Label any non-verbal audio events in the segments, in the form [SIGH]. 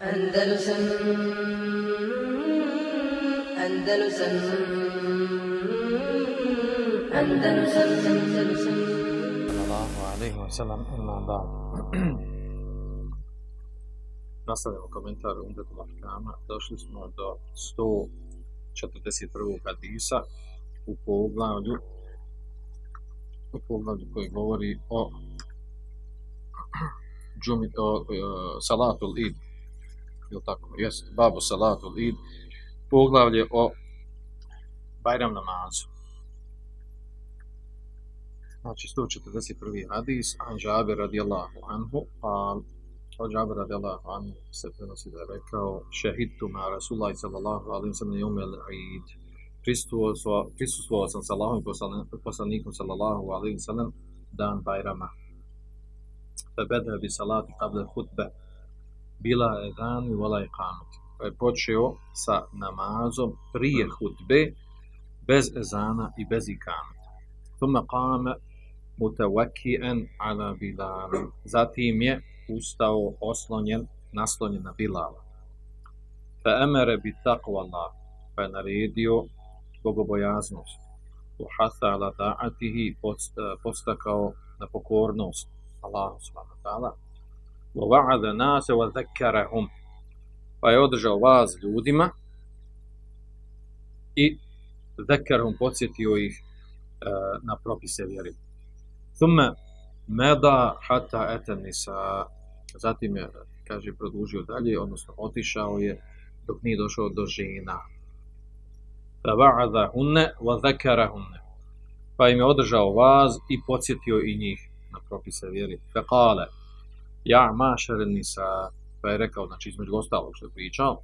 Andalusam Andalusam Andalusam. [CLEARS THROAT] Nastavljamo komentar Umdetul Ahkama. Došli smo do 141. hadisa u poglavlju u poglavlju koji govori o [CLEARS THROAT] džumi, o, e, salatul id. Jel tako? Jest, babu salatul id. Poglavlje o Bajram namazu. Znači 141. hadis, an Džabe radijallahu anhu, a od Džabe radijallahu anhu se prenosi da je rekao šehidtu ma Rasulahi sallallahu alim sallam jumel id. Prisustvovao sam sa Allahom i poslanikom sallallahu alim sallam dan Bajrama. Fe beda bi salati kable hutbe bila je dan i vala je kanut. Pa je počeo sa namazom prije mm. hutbe, bez ezana i bez ikana. Tome kame mutavakijen ala bilala. Zatim je ustao oslonjen, naslonjen na Bilala. Fa emere bi takvala, pa je naredio bogobojaznost. Uhasa ala da'atihi eh, postakao na pokornost. Allah subhanahu wa ta'ala Nase wa zakkarahum. Pa je održao vas ljudima i zakarhum podsjetio ih na propise vjeri. Thumme meda hata eten nisa. Zatim je, kaže, produžio dalje, odnosno otišao je dok nije došao do žena. Faba'ada hunne wa zakara hunne. Pa im je održao vaz i podsjetio i njih na propise vjeri. Fekale, ja mašareni sa, pa je rekao, znači između ostalog što je pričao,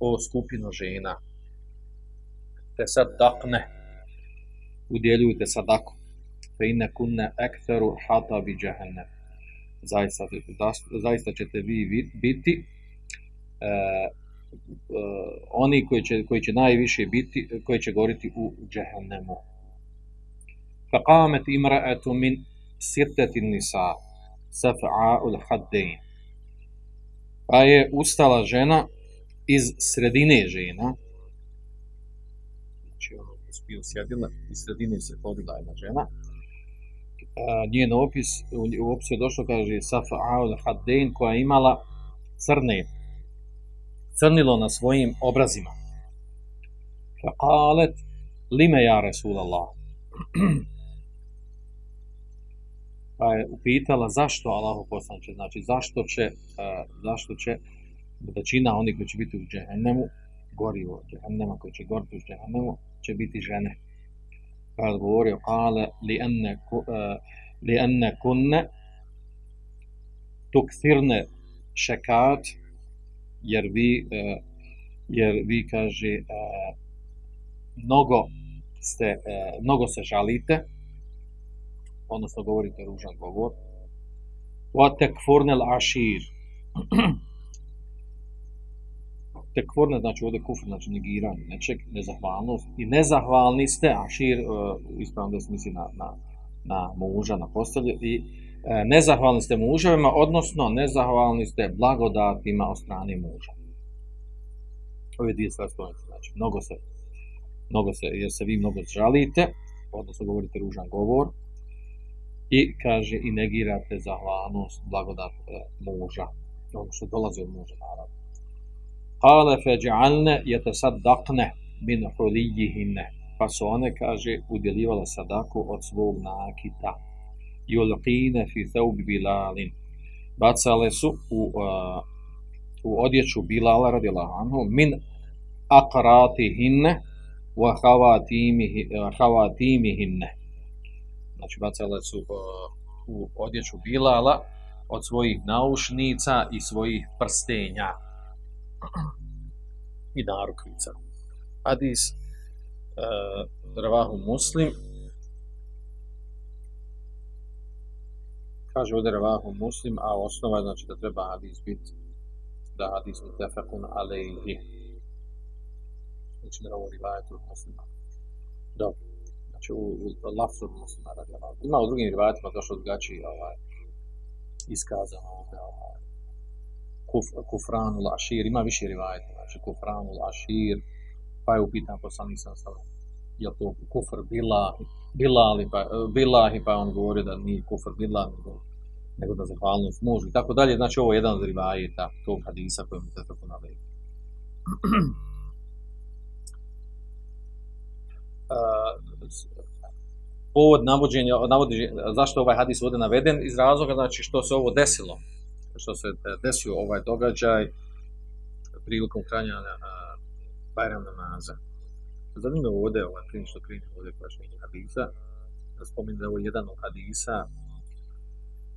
o skupinu žena. Te sad dakne, udjeljujte sadaku. Fe inne kunne ekteru hata bi džehennem. Zaista, zaista ćete vi biti e, e, oni koji će, koji će najviše biti, koji će govoriti u džehennemu. Faqamet imra'atu min sirtetin nisa safa'ul haddein. Pa je ustala žena iz sredine žena, znači ono je spio sjedila, iz sredine se podila jedna žena, njen opis, u opisu je došlo, kaže safa'ul haddein, koja je imala crne, crnilo na svojim obrazima. Fa'alet, lime ja Rasulallah. [CLEARS THROAT] pa je upitala zašto Allahu poslanče, znači zašto će, zašto će većina oni koji će biti u džehennemu, gori u džehennema, koji će goriti u džehennemu, će biti žene. Pa je odgovorio, kale, li enne, li enne kunne tukthirne šekat, jer vi, jer vi kaže, mnogo, ste, mnogo se žalite, odnosno govorite ružan govor, wa tekfurnel ašir, tekvorne, znači ovdje kufr, znači negiranje nečeg, nezahvalnost. I nezahvalni ste, a šir, uh, ispravno da se misli na, na, na muža, na postelju, i uh, nezahvalni ste muževima, odnosno nezahvalni ste blagodatima od strane muža. Ove dvije stvari znači, mnogo se, mnogo se, jer se vi mnogo žalite, odnosno govorite ružan govor, i kaže, i negirate zahvalnost, blagodat uh, muža, ono što dolazi od muža, naravno. Kale feđalne jetasaddaqne min hulijihinne. Pa su one, kaže, udjelivala sadaku od svog nakita. Julqine fi thawbi bilalin. Bacale su u, uh, u odjeću Bilala radijallahu anhu min aqratihinne wa khavatimihinne. Znači, bacale su u odjeću Bilala od svojih naušnica i svojih prstenja [CLEARS THROAT] i narukvica. Hadis uh, Ravahu Muslim kaže ovdje Ravahu Muslim, a osnova je znači da treba hadis biti da hadis u tefakun alejhi. Znači da ovo rivajetu muslima. Dobro. Znači u, u lafzu muslima radi Allah. Ima u drugim rivajetima došlo drugačiji ovaj, iskazano ovdje ovaj, kuf, kufranul ašir, ima više rivajeta, znači kufranul ašir, pa je upitan poslanik sam sa je to kufr bilahi, bilali, pa, bilahi, pa on govori da nije kufr bilahi, nego, nego da zahvalnost može i tako dalje. Znači ovo je jedan od rivajeta tog hadisa kojim se tako navedi. [CLEARS THROAT] povod navođenja, navođenja, zašto ovaj hadis ovdje naveden, iz razloga znači što se ovo desilo, što se desio ovaj događaj prilikom kranjanja Bajram namaza. Zanimljivo ovdje, ovaj prije što krenu ovdje pojašnjenje hadisa, da spominjem da je ovo jedan od hadisa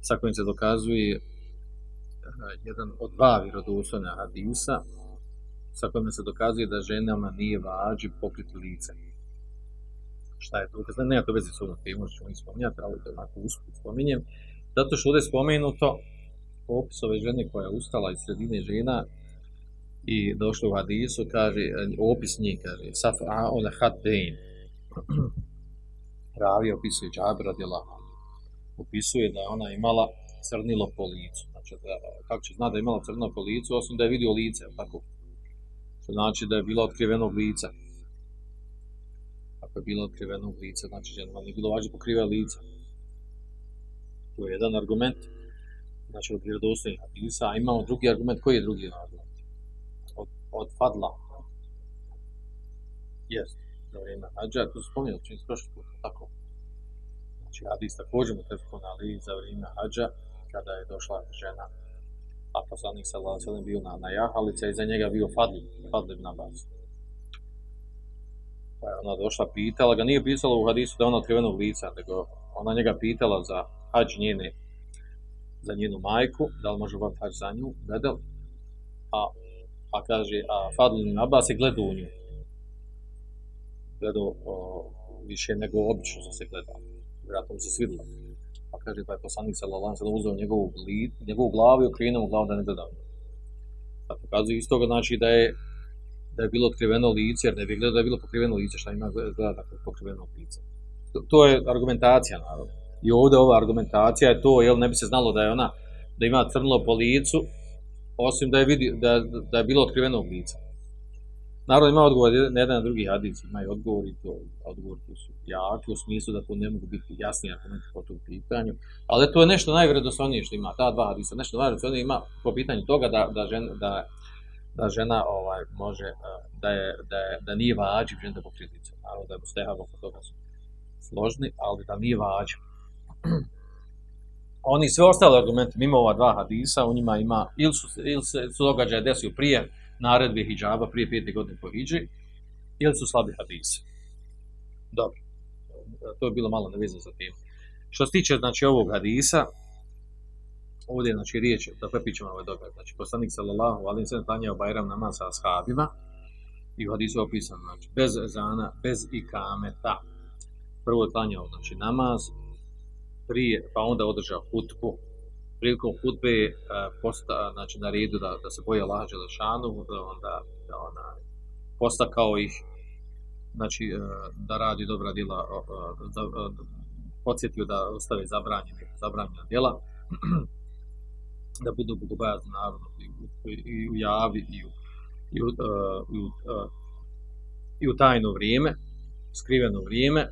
sa kojim se dokazuje jedan od dva vjerodostojna hadisa sa kojim se dokazuje da ženama nije vađi pokriti lice šta je to dokaz, nema to veze s ovom temom što mi spominjati, ali to onako usput spominjem, zato što ovdje je spomenuto opis ove žene koja je ustala iz sredine žena i došla u hadisu, kaže, opis njih, kaže, saf a ona hat dein. [CLEARS THROAT] Ravi opisuje Džabir radijallahu Opisuje da je ona imala crnilo po licu. Znači, da, kako će znati da je imala crnilo po licu, osim da je vidio lice, tako? Znači da je bila otkrivenog lica ako je bilo otkriveno lice, znači ženama nije bilo važno pokriva lica. To je jedan argument, znači od vjerodostojnih hadisa, a imamo drugi argument, koji je drugi argument? Od, od fadla. Jest, za vrijeme hađa, to se spominjalo, čini se prošli put, tako. Znači, hadis također mu tefkon ali za vrijeme hađa, kada je došla žena, a poslanik sallallahu alejhi bio na, na jahalice i za njega bio Fadl, Fadl ibn Abbas. Pa je ona došla, pitala ga, nije pisala u hadisu da je ona otkrivenog lica, nego ona njega pitala za hađ njene, za njenu majku, da li može obaviti hađ za nju, bedel. A, a kaže, a Fadl ibn Abbas je gledao u nju. Gledao više nego obično što se gleda. Vjerojatno mu se svidilo. Pa kaže, pa je poslanik alejhi ve uzeo njegovu, njegovu glavu i okrenuo glavu da ne gleda. Pa pokazuje iz toga znači da je da je bilo otkriveno lice, jer ne bi gledao da je bilo pokriveno lice, šta ima gleda pokriveno lice. To, je argumentacija, naravno. I ovdje ova argumentacija je to, jel ne bi se znalo da je ona, da ima crnilo po licu, osim da je, vidi, da, da je bilo otkriveno lice. Naravno ima odgovor na jedan drugi hadis, ima i odgovor i to, odgovor koji su jaki u smislu da to ne mogu biti jasni argumenti po tom pitanju, ali to je nešto najvredoslovnije što ima, ta dva hadisa, nešto najvredoslovnije ima po pitanju toga da, da, žen, da, da žena ovaj može da je da je da nije vađiv žena pokrije lice. Naravno da je mustehab oko toga složni, ali da nije. [CLEARS THROAT] Oni sve ostale argumente, mimo ova dva hadisa, u njima ima, ili su, ili se su događaje desio prije naredbe hijjaba, prije pete godine po hijđi, ili su slabi hadisi. Dobro, to je bilo malo nevezano za tim. Što se tiče znači, ovog hadisa, ovdje je znači riječ, da prepićemo ovaj događaj. Znači, poslanik sallallahu alaihi sallam klanjao Bajram namaz sa ashabima i u hadisu opisan, znači, bez ezana, bez ikameta. Prvo je klanjao, znači, namaz, prije, pa onda održao hutbu. Prilikom hutbe je uh, posta, znači, na redu da, da se boje Allah Đelešanu, da onda da ona, postakao ih, znači, uh, da radi dobra djela, uh, da, podsjetio da ostave zabranjene, zabranjena djela. [CLEARS THROAT] da budu bogobojazni naravno i, i, u javi i u, i u, uh, i u, uh, i u tajno vrijeme, skriveno vrijeme. Uh,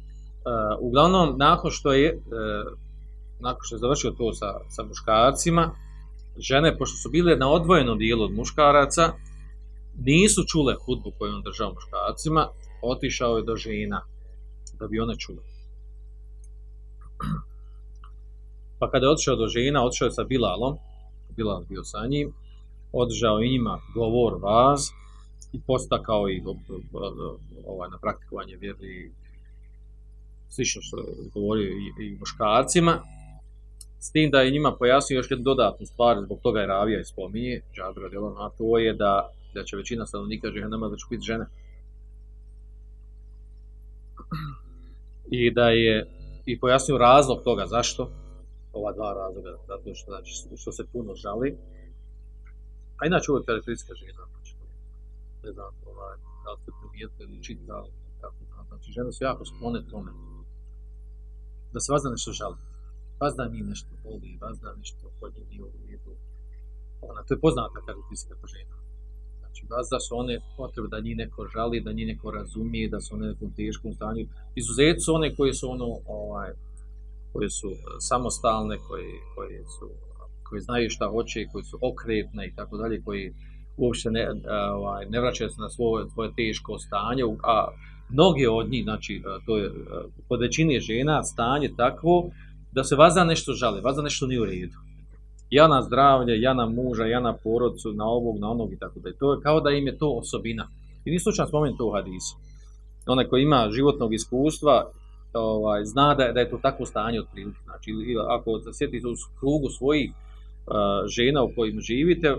uglavnom, nakon što je nakon što je završio to sa, sa muškarcima, žene, pošto su bile na odvojenom dijelu od muškaraca, nisu čule hudbu koju on držao muškarcima, otišao je do žena da bi one čule. Pa kada je otišao do žena, otišao je sa Bilalom, Bilal bio sa njim, održao njima govor vaz i postakao ih ovaj, na praktikovanje vjeri slično što je govorio i, i muškarcima, s tim da je njima pojasnio još jednu dodatnu stvar, zbog toga je Ravija i spominje, Djelon, a to je da, da će većina stanovnika nema da će biti žene. I da je i pojasnio razlog toga zašto, ova dva razloga, zato što, znači, što se puno žali. A inače ovo je karakteristika žena, znači, ne znam, ovaj, da li ste primijetili ili čitali, kako, znači, žene su jako sklone tome, da se vazda nešto žali, vazda njih nešto boli, vazda nešto kod njih nije u redu, ona, to je poznata karakteristika žena. Znači, vazda su one potrebe da njih neko žali, da njih neko razumije, da su one u nekom teškom stanju. Izuzet su one koje su ono, ovaj, koje su e, samostalne, koje, koje su koji znaju šta hoće, koji su okretne i tako dalje, koji uopće ne, ovaj, ne vraćaju se na svoje, svoje teško stanje, a mnoge od njih, znači, to je kod većine žena stanje takvo da se vaza nešto žale, vaza nešto nije u redu. Ja na zdravlje, ja na muža, ja na porodcu, na ovog, na onog i tako dalje. To je kao da im je to osobina. I nije slučajno spomenuti to u hadisu. Onaj koji ima životnog iskustva, ovaj, zna da da je to takvo stanje otprilike. Znači, ako sjetite u krugu svojih žena u kojim živite,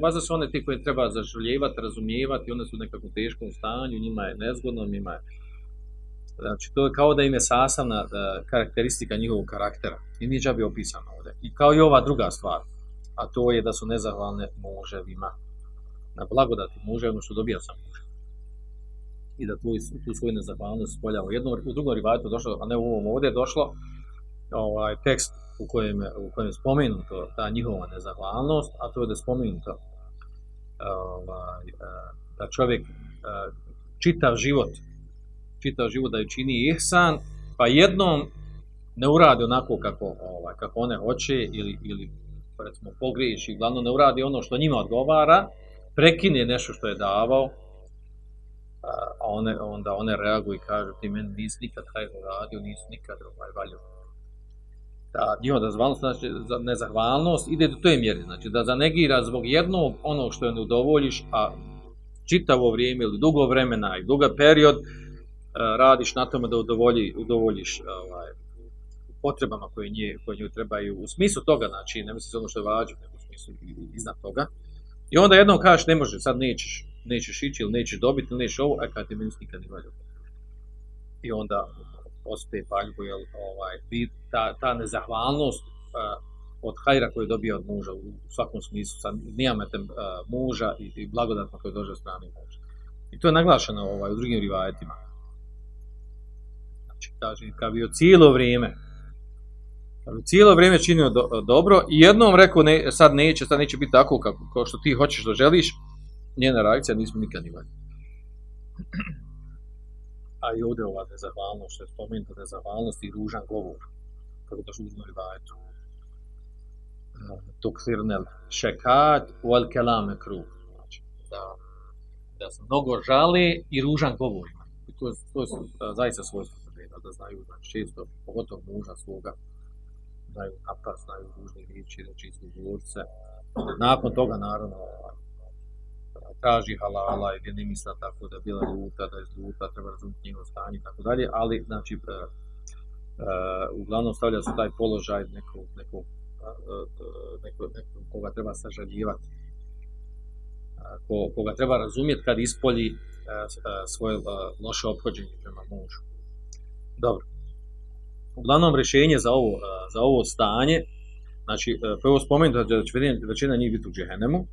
vaza, su one ti koje treba zaželjevati, razumijevati, one su u nekakvom teškom stanju, njima je nezgodno, njima je... Znači, to je kao da im je sastavna karakteristika njihovog karaktera. I nije džabi opisano ovdje. I kao i ova druga stvar, a to je da su nezahvalne muževima. Na blagodati muže, ono što dobija sam muže. I da tu, tu svoju nezahvalnost spolja u jednom, u drugom rivajtu došlo, a ne u ovom ovdje je došlo, ovaj, tekst u kojem, u kojem je spomenuto ta njihova nezahvalnost, a to je da je spomenuto ovaj, e, da čovjek e, čitav život, čitav život da je čini ihsan, pa jednom ne uradi onako kako, ovaj, kako one hoće ili, ili recimo pogriješi, uglavnom ne uradi ono što njima odgovara, prekine nešto što je davao, a one, onda one reaguju i kažu ti meni nisi nikad hajro radio, nisi nikad ovaj, valio ta njihova nezahvalnost, znači za nezahvalnost ide do toj mjeri, znači da zanegira zbog jednog onog što je ne udovoljiš, a čitavo vrijeme ili dugo vremena i duga period e, radiš na tome da udovolji, udovoljiš ovaj, potrebama koje nje, koje nje trebaju u smislu toga, znači ne misli ono što je važno, nego u smislu iznad toga. I onda jednom kažeš ne možeš, sad nećeš, nećeš ići ili nećeš dobiti ili nećeš ovo, a kad ti meni nikad valja. I onda postoje paljbu, jel, ovaj, ta, ta nezahvalnost uh, od hajra koji je dobio od muža u svakom smislu, sa nijametem uh, muža i, i blagodatno koji je došao strani muža. I to je naglašeno ovaj, u drugim rivajetima. Znači, kaže, kad bio cijelo vrijeme, bi cijelo vrijeme činio do, dobro i jednom rekao, ne, sad neće, sad neće biti tako kako, kao što ti hoćeš da želiš, njena reakcija nismo nikad imali a i ovdje ova nezahvalnost, što je spomenuta nezahvalnost i ružan govor, kako to što uzmano rivajetu. Tuksirnel šekat wal kelame kruh. Znači, da, da se mnogo žali i ružan govor ima. I to je, to je zaista svojstvo da, da znaju, znači često, pogotovo muža svoga, znaju napad, znaju ružne riječi, reći izgovorce. Nakon toga, naravno, traži halala i ne misla tako da bila ljuta, da je zluta, treba razumjeti njeno stanje i tako dalje, ali znači uh, uh, uglavnom stavlja su taj položaj nekog, nekog, neko, neko, koga treba sažaljivati, ko, koga treba razumjeti kad ispolji svoje loše obhođenje prema mužu. Dobro. Uglavnom rješenje za ovo, za ovo stanje, znači prvo spomenuti da će većina njih biti u džehennemu,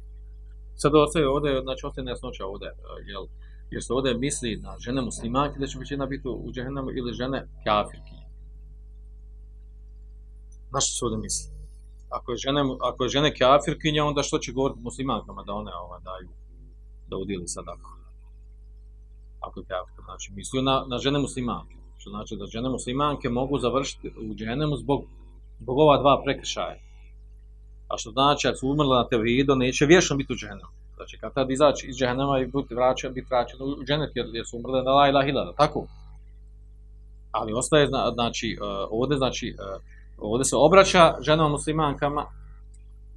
Sad ostaje ovdje, znači ostaje nejasnoća ovdje, e, jel, jer se ovdje misli na žene muslimanke da će većina biti u džehennemu ili žene kafirki. Na što se ovdje misli? Ako je žene, ako je žene kafirkinja, onda što će govoriti muslimankama da one ovaj, daju, da udijeli sadako? Ako je kafirka, znači misli na, na žene muslimanke. Što znači da žene muslimanke mogu završiti u džehennemu zbog, zbog ova dva prekršaja A što znači, ako su umrli na tevhidu, neće vječno biti u džehennemu. Znači, kad tad izaći iz džehennema i biti vraćen, biti vraćen u džennet, jer, su umrli na la ilah ilada, tako? Ali ostaje, znači, uh, ovdje, znači, uh, ovdje se obraća ženama muslimankama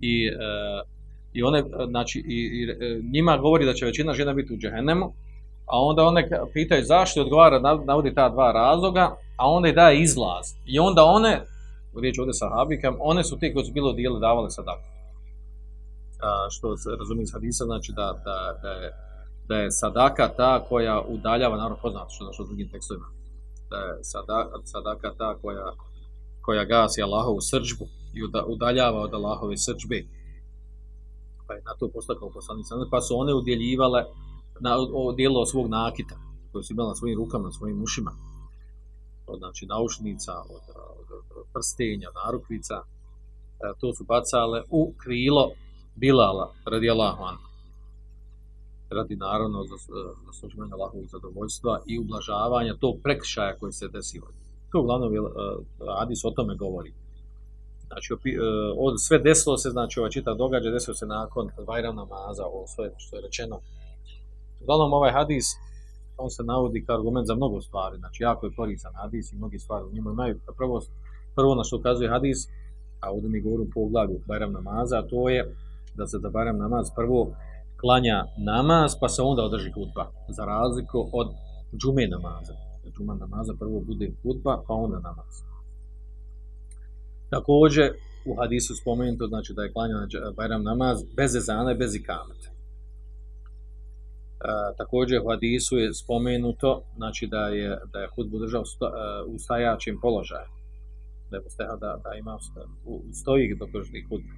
i, uh, i one, znači, i, i, njima govori da će većina žena biti u džehennemu, a onda one pitaju zašto je odgovara, navodi ta dva razloga, a onda je daje izlaz. I onda one, riječ ovdje sahabikam, one su te koje su bilo dijeli davale sadaku. A, što se razumije iz hadisa, znači da, da, da, je, da je sadaka ta koja udaljava, naravno poznato što što drugim tekstovima, da je sadaka, sadaka ta koja, koja gasi Allahovu srđbu i udaljava od Allahove srđbe. Pa je na to postakao poslanica. Pa su one udjeljivale na, udjelilo svog nakita, koji su imali na svojim rukama, na svojim ušima. Od, znači, naušnica, od, prstenja, narukvica, e, to su bacale u krilo Bilala radijallahu anhu radi naravno zasluživanja Allahovog zadovoljstva i ublažavanja tog prekršaja koji se desio. To uglavnom uh, Adis o tome govori. Znači, od, sve desilo se, znači ovaj čitav događaj desilo se nakon Vajram namaza, ovo sve što je rečeno. Uglavnom ovaj hadis, on se navodi kao argument za mnogo stvari, znači jako je koristan hadis i mnogi stvari u njima imaju. Prvo, prvo na što ukazuje hadis, a ovdje mi govorim po uglavu Bajram namaza, a to je da se za Bajram namaz prvo klanja namaz, pa se onda održi hutba, za razliku od džume namaza. Džuma namaza prvo bude hutba, pa onda namaz. Također, u hadisu spomenuto, znači da je klanjan Bajram namaz bez ezana i bez ikameta. E, također u hadisu je spomenuto znači da je, da je hudbu držao e, u stajačim položajem. Da, je da, da ima stoji dok drži hudbu.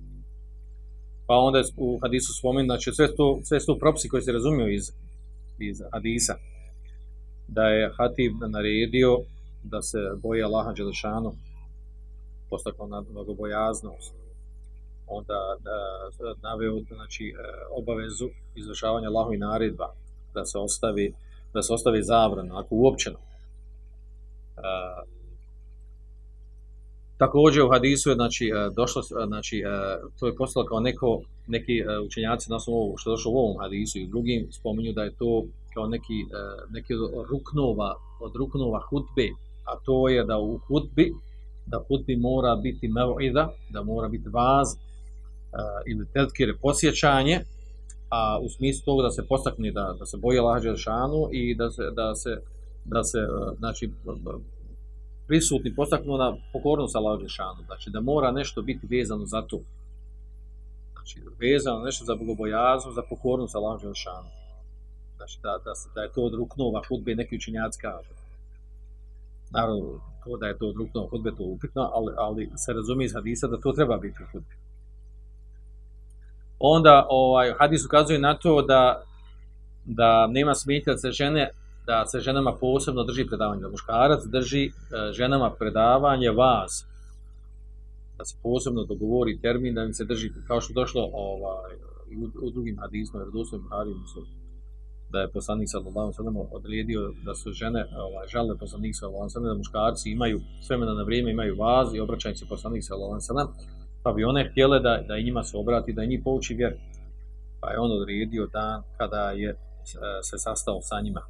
Pa onda je u hadisu spomenuto, znači sve to, sve su propisi koji se razumiju iz, iz hadisa. Da je Hatib naredio da se boji Allaha Đelešanu postakao na mnogobojaznost. Onda da, naveo znači, e, obavezu izvršavanja i naredba, da se ostavi, da se ostavi zabrana, ako uopćeno. E, također u hadisu je znači, e, došlo, znači, to je postalo kao neko, neki učenjaci na osnovu što je došlo u ovom hadisu i drugim spominju da je to kao neki, neki od ruknova, od ruknova hutbe, a to je da u hutbi da hutbi mora biti mev'ida, da mora biti vaz ili tezkir posjećanje, a u smislu toga da se postakne da, da se boje lađe šanu i da se, da se, da se uh, znači, prisutni postaknu na pokornost Allaha šanu, znači da mora nešto biti vezano za to. Znači vezano nešto za bogobojaznu, za pokornost Allaha šanu. Znači da, da, da je to od ruknova hudbe neki učinjaci kažu. Naravno, to da je to od ruknog hudbe, to upitno, ali, ali se razumije iz hadisa da to treba biti u hudbi. Onda ovaj, hadis ukazuje na to da, da nema smetnje da se žene da se ženama posebno drži predavanje, da muškarac drži e, ženama predavanje vas, da se posebno dogovori termin, da im se drži, kao što došlo ovaj, u, u drugim hadisma, jer su da je poslanik sallallahu ve odredio da su žene ovaj žale poslanik sallallahu da muškarci imaju s na vrijeme imaju vaz i obraćaju se poslanik sallallahu alejhi pa bi one htjele da, da njima se obrati, da i njih pouči vjeru. Pa je on odredio dan kada je e, se sastao sa njima.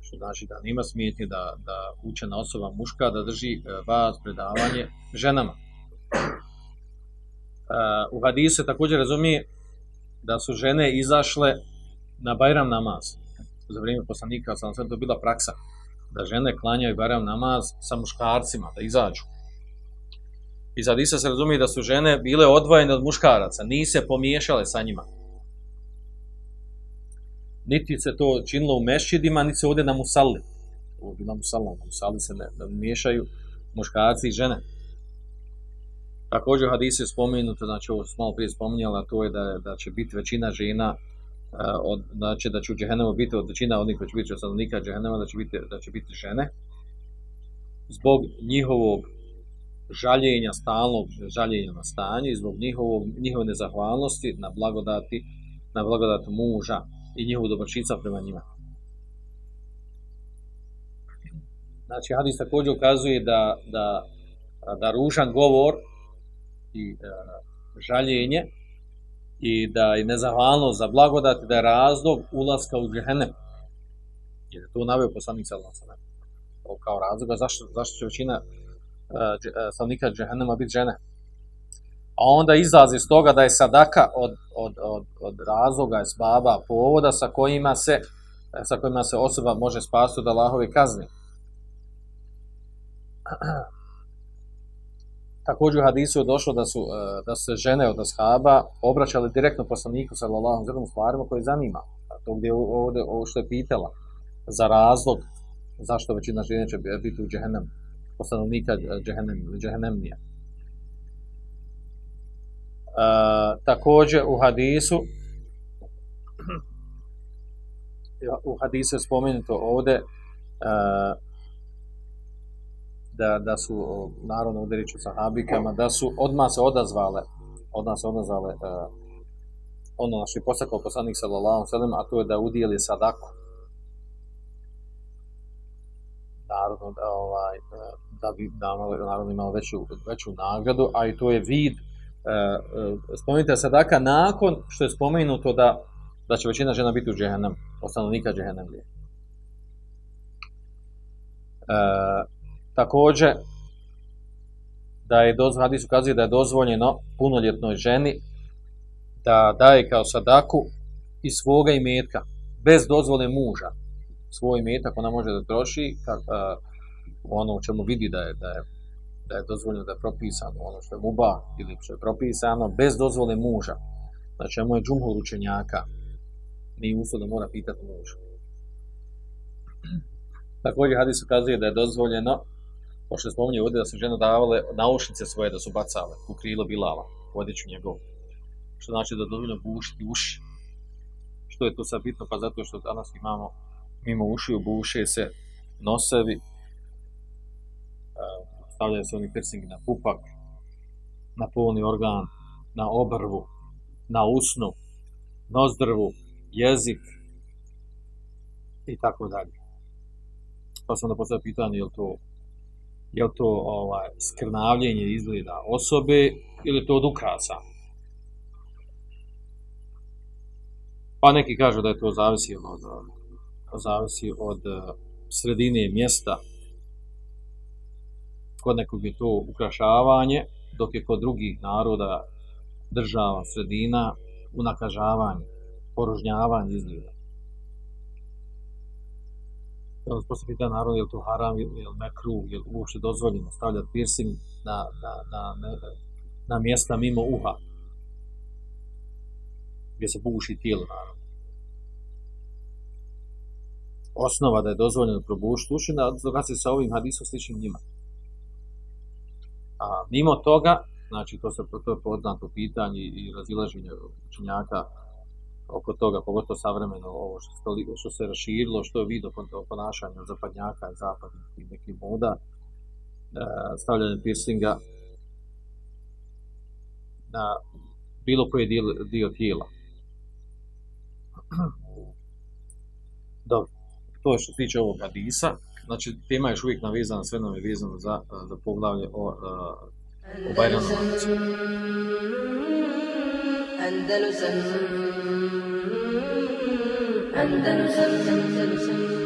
Što znači da nema smetnje da, da učena osoba muška da drži e, vaz, predavanje ženama. E, u hadisu se također razumije da su žene izašle na Bajram namaz. Za vrijeme poslanika sam sve to bila praksa da žene klanjaju Bajram namaz sa muškarcima, da izađu. I sad isto se razumije da su žene bile odvojene od muškaraca, se pomiješale sa njima. Niti se to činilo u mešćidima, niti se ovdje na musalli. Ovdje na musalli, na musalli se ne, ne miješaju muškarci i žene. Također hadis je spomenuto, znači ovo smo malo prije spominjala, to je da, da će biti većina žena od, znači da će u džehennemu biti od većina onih koji će biti stanovnika džehennema da će biti, da će biti žene zbog njihovog žaljenja, stalnog žaljenja na stanje, zbog njihovog, njihove nezahvalnosti na blagodati, na blagodat muža i njihovu dobročica prema njima. Znači, hadis također ukazuje da, da, da ružan govor i e, žaljenje i da je nezahvalnost za blagodat da je razlog ulaska u džehennem. Jer je to naveo poslanik sallallahu kao razloga zašto, zašto će većina stanovnika džehennema biti žene. A onda izlazi iz toga da je sadaka od, od, od, od razloga, baba povoda sa kojima se sa kojima se osoba može spasti od Allahove kazni. [CLEARS THROAT] Također u hadisu je došlo da su, e, da su se žene od ashaba obraćale direktno poslaniku sallallahu alejhi ve stvarima koje zanima. A to gdje ovdje ovo što je pitala za razlog zašto većina žena će biti u džehennem, poslanika džehennem, džehennemnija. E, također u hadisu u hadisu je spomenuto ovdje e, da, da su, naravno u sa sahabikama, da su odmah se odazvale, odmah se odazvale uh, ono što je poslanik sallallahu sellem, a to je da udijeli sadaku. Naravno da, ovaj, da bi naravno imalo veću, veću nagradu, a i to je vid e, e, spomenuta sadaka nakon što je spomenuto da, da će većina žena biti u džehennem, od stanovnika džehennemlije. E, također, da je dozvoljeno, hadis ukazuje da je dozvoljeno punoljetnoj ženi da daje kao sadaku iz svoga imetka, bez dozvole muža. Svoj imetak ona može da troši kak, ono u čemu vidi da je, da je, da je dozvoljeno, da je propisano, ono što je muba ili što je propisano, bez dozvole muža. Na čemu je džumhur učenjaka. Nije uslov da mora pitati muža. Također hadis ukazuje da je dozvoljeno, pošto je spominje ovdje da su žene davale naušnice svoje da su bacale u krilo Bilala, u odjeću. Što znači da je dozvoljeno bušiti uši. Što je to sad bitno? Pa zato što danas imamo mimo ušiju buše se nosevi, stavljaju se oni piercingi na pupak, na polni organ, na obrvu, na usnu, nozdrvu, jezik i tako dalje. Pa sam da postavio pitanje, je li to, je li to ovaj, skrnavljenje izgleda osobe ili to od ukrasa? Pa neki kažu da je to zavisi od, zavisi od eh, sredine mjesta. Kod nekog je to ukrašavanje, dok je kod drugih naroda država, sredina, unakažavanje, poružnjavanje izgleda. Evo, poslije pita narod, je li to haram, je li mekru, je li uopšte dozvoljeno stavljati piercing na, na, na, na, na mjesta mimo uha, gdje se buši tijelo, naravno. Osnova da je dozvoljeno probušiti uši, da se sa ovim hadisom sličnim njima. A mimo toga, znači to, se, to je poznato pitanje i razilaženje učenjaka oko toga, pogotovo savremeno ovo što, što se raširilo, što je vidio ponašanja zapadnjaka i zapadnih nekih moda, e, stavljanje piercinga na bilo koji dio, dio tijela. [CLEARS THROAT] Dobro, to je što se tiče ovog hadisa. Znači, tema je još uvijek navezana, sve nam je vezano za, za poglavlje o, o Bajranu Mamacu. Andalusam. Andalusam. Andalusam